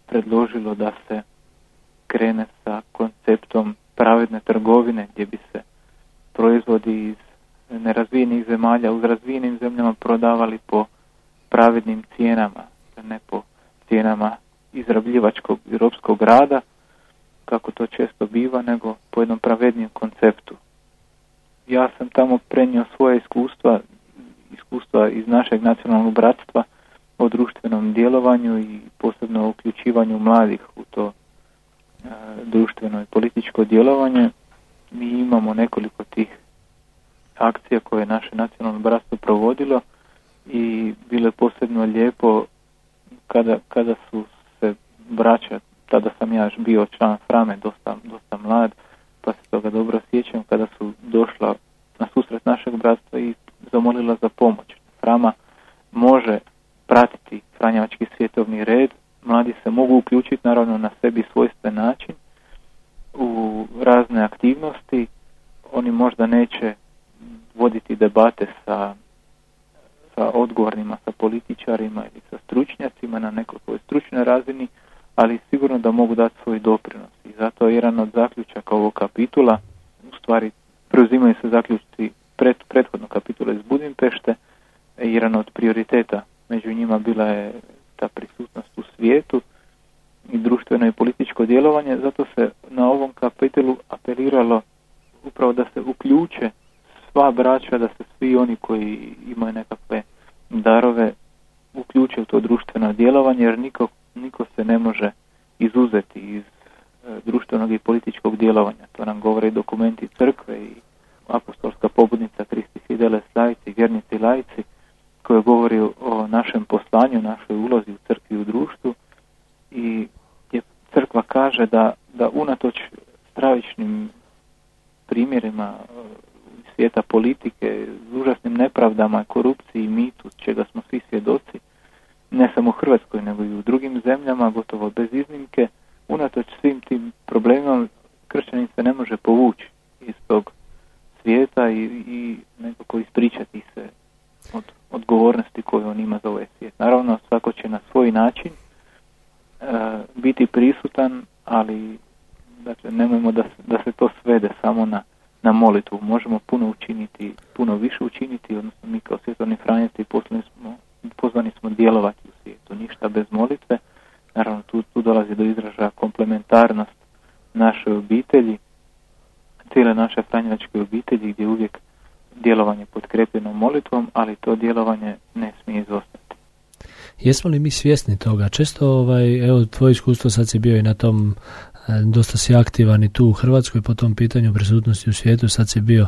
predložilo da se krene sa konceptom pravedne trgovine gdje bi se proizvodi iz nerazvijenih zemalja uz razvijenim zemljama prodavali po pravednim cijenama, ne po cijenama izrabljivačkog i ropskog rada, kako to često biva, nego po jednom pravednijem konceptu. Ja sam tamo prenio svoje iskustva, iskustva iz našeg nacionalnog bratstva o društvenom djelovanju i posebno o uključivanju mladih u to e, društveno i političko djelovanje. Mi imamo nekoliko tih akcija koje je naše nacionalno bratstvo provodilo i bilo je posebno lijepo kada, kada su se braća tada sam ja bio član Frame, dosta, dosta mlad, pa se toga dobro sjećam kada su došla na susret našeg bratstva i zamolila za pomoć. Frama može pratiti Franjevački svjetovni red, mladi se mogu uključiti naravno na sebi svojstven način u razne aktivnosti, oni možda neće voditi debate sa, sa odgovornima, sa političarima ili sa stručnjacima na nekoj stručnoj razini, ali sigurno da mogu dati svoj doprinos. I zato je jedan od zaključaka ovog kapitula, u stvari preuzimaju se zaključci pred, prethodnog kapitula iz Budimpešte, jedan od prioriteta među njima bila je ta prisutnost u svijetu i društveno i političko djelovanje, zato se na ovom kapitolu apeliralo upravo da se uključe sva braća, da se svi oni koji imaju nekakve darove uključe u to društveno djelovanje jer niko, niko se ne može izuzeti iz e, društvenog i političkog djelovanja. To nam govore dokumenti crkve i apostolska pobudnica Kristi Fideles lajci, vjernici lajci, koje govori o našem poslanju, našoj ulozi u crkvi i u društvu. I gdje crkva kaže da, da unatoč stravičnim primjerima e, svijeta politike, užasnim nepravdama, korupciji i mitu, čega smo svi svjedoci, ne samo u Hrvatskoj, nego i u drugim zemljama, gotovo bez iznimke, unatoč svim tim problemima, kršćanin se ne može povući iz tog svijeta i, i nekako ispričati se od odgovornosti koju on ima za ovaj svijet. Naravno, svako će na svoj način e, biti prisutan, ali dakle, nemojmo da, da se to svede samo na, na molitvu. Možemo puno učiniti, puno više učiniti, odnosno mi kao svjetovni franjevci pozvani smo, pozvani smo djelovati u svijetu. Ništa bez molitve. Naravno, tu, tu dolazi do izražaja komplementarnost naše obitelji, cijele naše franjevačke obitelji gdje uvijek djelovanje potkrepljenom molitvom, ali to djelovanje ne smije izostati. Jesmo li mi svjesni toga? Često, ovaj, evo, tvoje iskustvo sad si bio i na tom, e, dosta si aktivan i tu u Hrvatskoj po tom pitanju prisutnosti u svijetu, sad si bio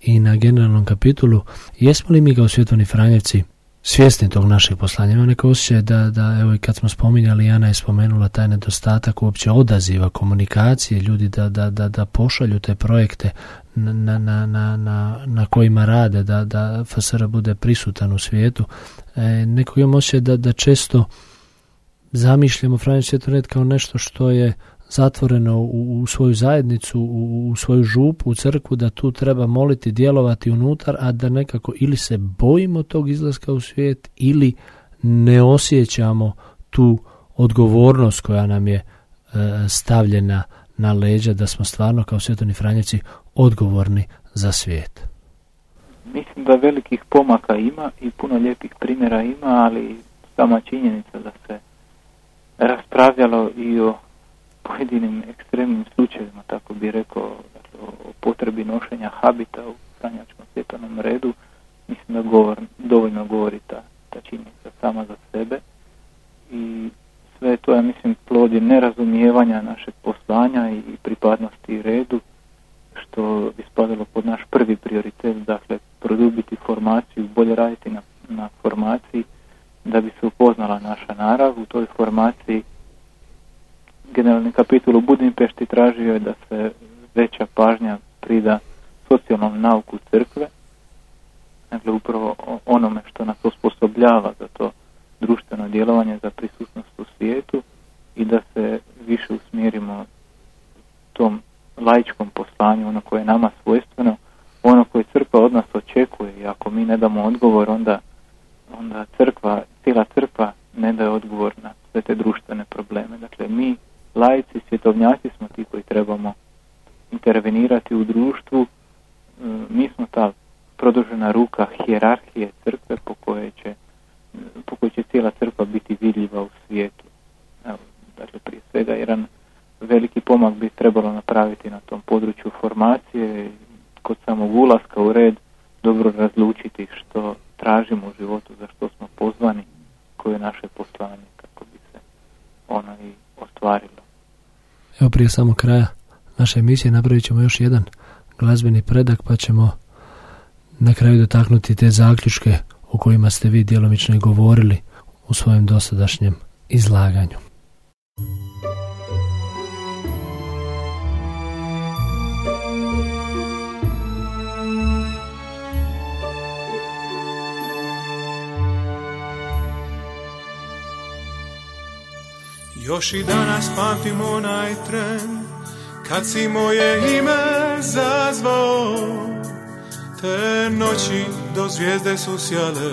i na generalnom kapitulu. Jesmo li mi kao svjetovni Franjevci svjesni tog našeg poslanja. Ima neko osjećaj da, da, evo i kad smo spominjali, Jana je spomenula taj nedostatak uopće odaziva, komunikacije, ljudi da, da, da, da pošalju te projekte na, na, na, na, na kojima rade, da, da FSR bude prisutan u svijetu. E, nekog imamo osjećaj da, da često zamišljamo Franjev Svjetored kao nešto što je zatvoreno u, u svoju zajednicu, u, u svoju župu, u crkvu, da tu treba moliti, djelovati unutar, a da nekako ili se bojimo tog izlaska u svijet ili ne osjećamo tu odgovornost koja nam je e, stavljena na leđa da smo stvarno kao svjetovni franjevci odgovorni za svijet. Mislim da velikih pomaka ima i puno lijepih primjera ima, ali sama činjenica da se raspravljalo i o pojedinim ekstremnim slučajevima, tako bi rekao, dakle, o potrebi nošenja habita u stanjačkom svjetovnom redu, mislim da govor, dovoljno govori ta, ta činjenica sama za sebe i sve to ja mislim plodi nerazumijevanja našeg poslanja i pripadnosti redu, što bi spadalo pod naš prvi prioritet, dakle produbiti formaciju, bolje raditi na, na formaciji da bi se upoznala naša narav. U toj formaciji generalni kapitul u Budimpešti tražio je da se veća pažnja prida socijalnom nauku crkve, dakle upravo onome što nas osposobljava za to društveno djelovanje, za prisutnost u svijetu i da se više usmjerimo tom laičkom poslanju, ono koje je nama svojstveno, ono koje crkva od nas očekuje i ako mi ne damo odgovor, onda, onda crkva, cijela crkva ne daje odgovor na sve te društvene probleme. Dakle, mi lajci, svjetovnjaci smo ti koji trebamo intervenirati u društvu. E, mi smo ta produžena ruka hijerarhije crkve po kojoj će, po kojoj će cijela crkva biti vidljiva u svijetu. Evo, dakle, prije svega jedan veliki pomak bi trebalo napraviti na tom području formacije, kod samog ulaska u red, dobro razlučiti što tražimo u životu, za što smo pozvani, koje je naše poslanje, kako bi se ono i ostvarilo. Evo prije samog kraja naše emisije napravit ćemo još jedan glazbeni predak pa ćemo na kraju dotaknuti te zaključke o kojima ste vi djelomično i govorili u svojem dosadašnjem izlaganju. Još i danas pamtim onaj tren Kad si moje ime zazvao. Te noći do zvijezde su sjale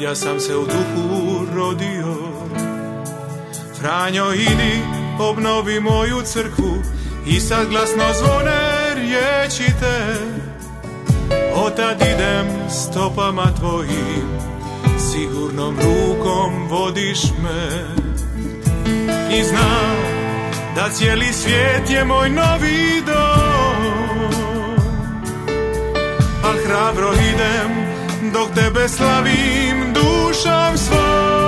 Ja sam se u duhu rodio. Franjo idi obnovi moju crkvu I sad glasno zvone riječi te. Otad idem stopama tvojim Sigurnom rukom vodiš me i znam da cijeli svijet je moj novi dom. Al hrabro idem dok tebe slavim dušom svojom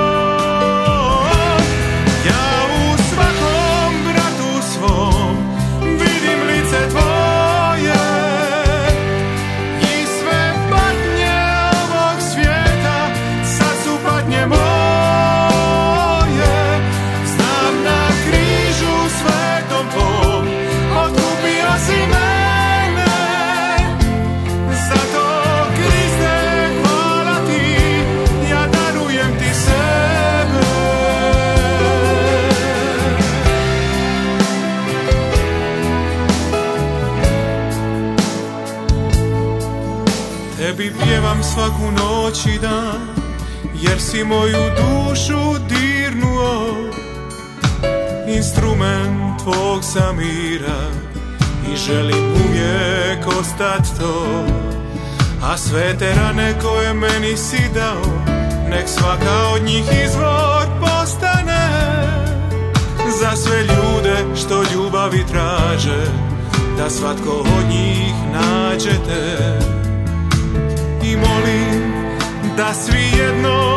A sve te rane koje meni si dao. Nek svaka od njih izvor postane Za sve ljude što ljubavi traže Da svatko od njih nađete. I molim da svi jedno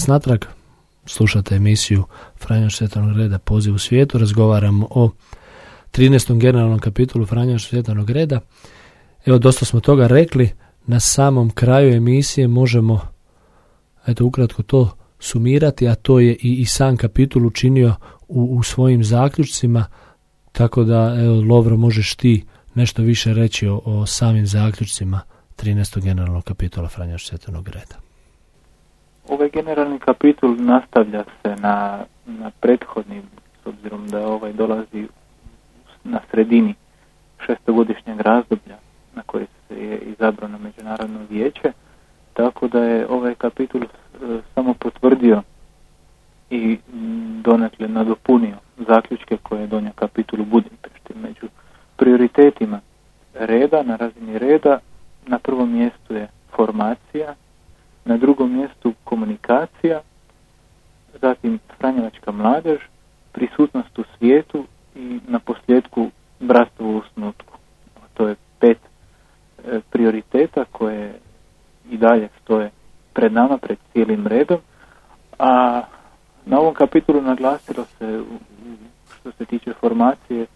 nas natrag, slušate emisiju Franjo Svjetanog reda Poziv u svijetu, razgovaramo o 13. generalnom kapitulu Franjo Svjetanog reda. Evo, dosta smo toga rekli, na samom kraju emisije možemo, eto, ukratko to sumirati, a to je i, i sam kapitul učinio u, u svojim zaključcima, tako da, evo, Lovro, možeš ti nešto više reći o, o samim zaključcima 13. generalnog kapitula Franja Svjetanog reda. Ovaj generalni kapitul nastavlja se na, na prethodni, s obzirom da ovaj dolazi na sredini šestogodišnjeg razdoblja na koje se je izabrano međunarodno vijeće, tako da je ovaj kapitul e, samo potvrdio i donekle nadopunio zaključke koje je donio kapitul u Budimpešti. Među prioritetima reda, na razini reda, na prvom mjestu je formacija, na drugom mjestu komunikacija, zatim Franjevačka mladež, prisutnost u svijetu i na posljedku bratstvo u snutku. To je pet e, prioriteta koje i dalje stoje pred nama, pred cijelim redom, a na ovom kapitulu naglasilo se što se tiče formacije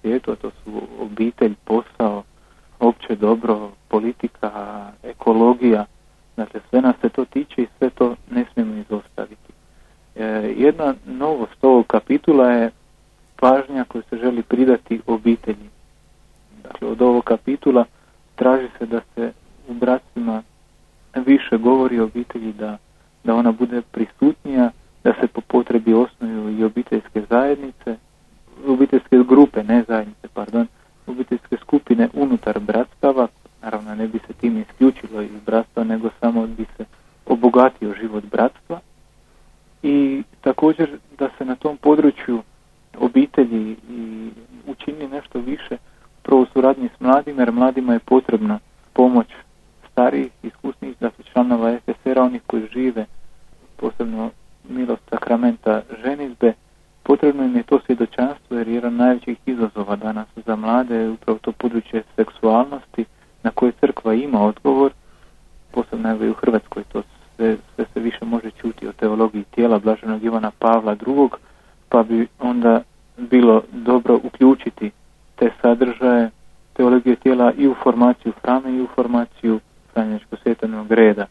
svijetu, a to su obitelj, posao, opće dobro, politika, ekologija, dakle sve nas se to tiče i sve to ne smijemo izostaviti. E, jedna novost ovog kapitula je pažnja koju se želi pridati obitelji. Dakle, od ovog kapitula traži se da se u bratstvima više govori o obitelji, da, da ona bude prisutnija, da se po potrebi osnuju i obiteljske zajednice, obiteljske grupe, ne zajednice, pardon, obiteljske skupine unutar bratstava, naravno ne bi se tim isključilo iz bratstva, nego samo bi se obogatio život bratstva. I također da se na tom području obitelji i učini nešto više upravo suradnji s mladima, jer mladima je potrebna pomoć starijih, iskusnih, dakle članova FSR-a, onih koji žive posebno milost sakramenta ženizbe, potrebno im je to svjedočanstvo jer jedan najvećih izazova danas za mlade je upravo to područje seksualnosti na koje crkva ima odgovor, posebno i u Hrvatskoj to sve, sve se više može čuti o teologiji tijela Blaženog Ivana Pavla II, pa bi onda bilo dobro uključiti te sadržaje teologije tijela i u formaciju hrame i u formaciju franječko svjetanog reda.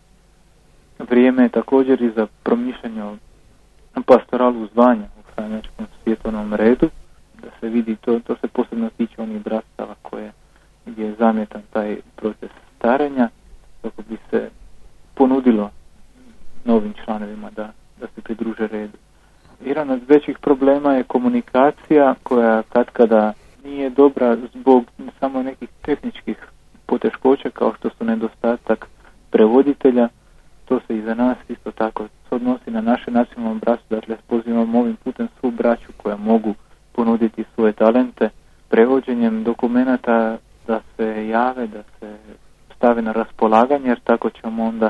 Vrijeme je također i za promišljanje o pastoralu zvanja franjačkom svjetovnom redu, da se vidi, to, to se posebno tiče onih brastava koje je zamjetan taj proces starenja, kako bi se ponudilo novim članovima da, da se pridruže redu. Jedan od većih problema je komunikacija koja kad kada nije dobra zbog samo nekih tehničkih poteškoća kao što su nedostatak prevoditelja, to se i za nas isto tako odnosi na naše nacionalno bratstvo, dakle pozivam ovim putem svu braću koja mogu ponuditi svoje talente prevođenjem dokumenata da se jave, da se stave na raspolaganje jer tako ćemo onda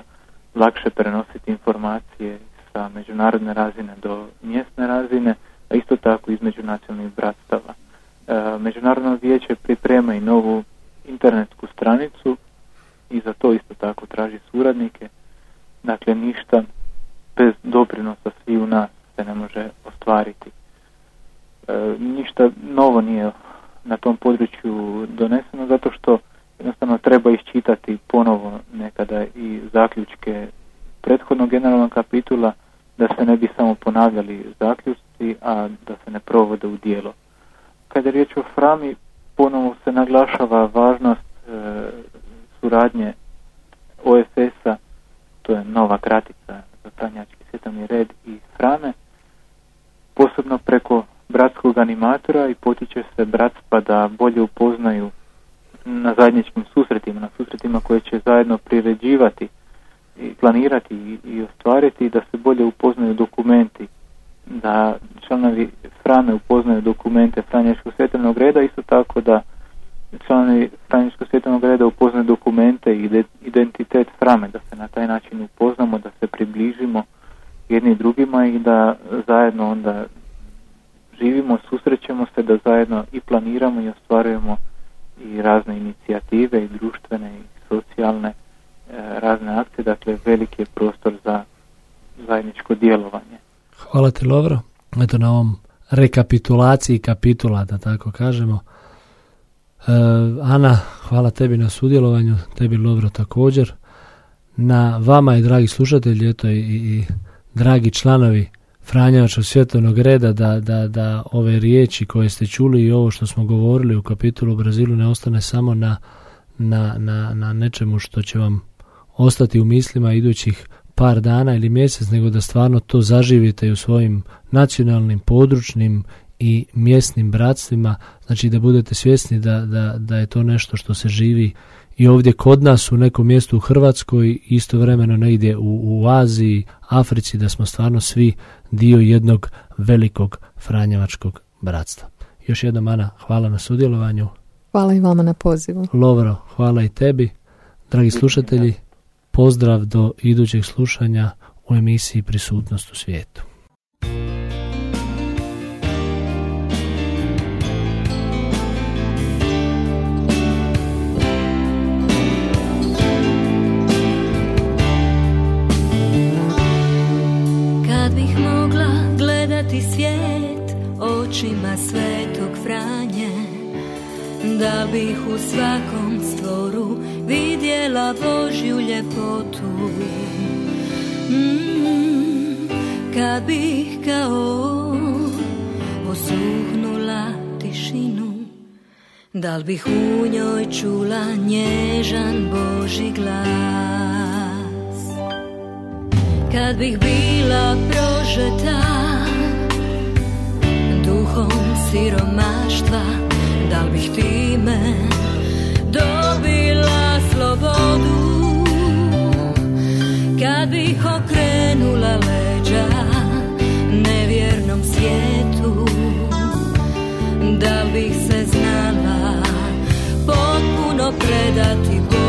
lakše prenositi informacije sa međunarodne razine do mjesne razine, a isto tako između nacionalnih bratstava. E, Međunarodno vijeće priprema i novu internetsku stranicu i za to isto tako traži suradnike. Dakle, ništa bez doprinosa svi u nas se ne može ostvariti. E, ništa novo nije na tom području doneseno zato što jednostavno treba iščitati ponovo nekada i zaključke prethodnog generalnog kapitula da se ne bi samo ponavljali zaključci, a da se ne provode u dijelo. Kada je riječ o Frami, ponovo se naglašava važnost e, suradnje OSS-a, to je nova kratica za Franjački svjetovni red i Frame, posebno preko bratskog animatora i potiče se bratstva da bolje upoznaju na zajedničkim susretima, na susretima koje će zajedno priređivati i planirati i, i ostvariti da se bolje upoznaju dokumenti, da članovi Frame upoznaju dokumente Franješkog svjetovnog reda, isto tako da članovi Franješkog svjetovnog reda upoznaju dokumente i identitet Frame, da se na taj način upoznamo, da se približimo jedni drugima i da zajedno onda živimo, susrećemo se, da zajedno i planiramo i ostvarujemo i razne inicijative i društvene i socijalne E, razne akcije, dakle veliki je prostor za zajedničko djelovanje. Lovro, eto na ovom rekapitulaciji kapitula, da tako kažemo. E, Ana, hvala tebi na sudjelovanju, tebi Lovro također. Na vama i dragi slušatelji, eto i, i dragi članovi Franjevačkog svjetovnog reda da, da, da ove riječi koje ste čuli i ovo što smo govorili u kapitulu u Brazilu ne ostane samo na, na, na, na nečemu što će vam ostati u mislima idućih par dana ili mjesec, nego da stvarno to zaživite i u svojim nacionalnim, područnim i mjesnim bratstvima, znači da budete svjesni da, da, da je to nešto što se živi i ovdje kod nas u nekom mjestu u Hrvatskoj, istovremeno negdje u, u Aziji, Africi, da smo stvarno svi dio jednog velikog Franjevačkog bratstva. Još jednom, Ana, hvala na sudjelovanju. Hvala i vama na pozivu. Lovro, hvala i tebi. Dragi slušatelji, pozdrav do idućeg slušanja u emisiji Prisutnost u svijetu. Kad bih mogla gledati svijet očima svetog Franje Da bih u svakom vidjela Božju ljepotu. Mm, Kad bih kao osluhnula tišinu Da li bih u njoj čula nježan Boži glas? Kad bih bila prožeta duhom siromaštva Da li bih time dobila slobodu. Kad bih okrenula leđa nevjernom svijetu Da bih se znala potpuno predati Bogu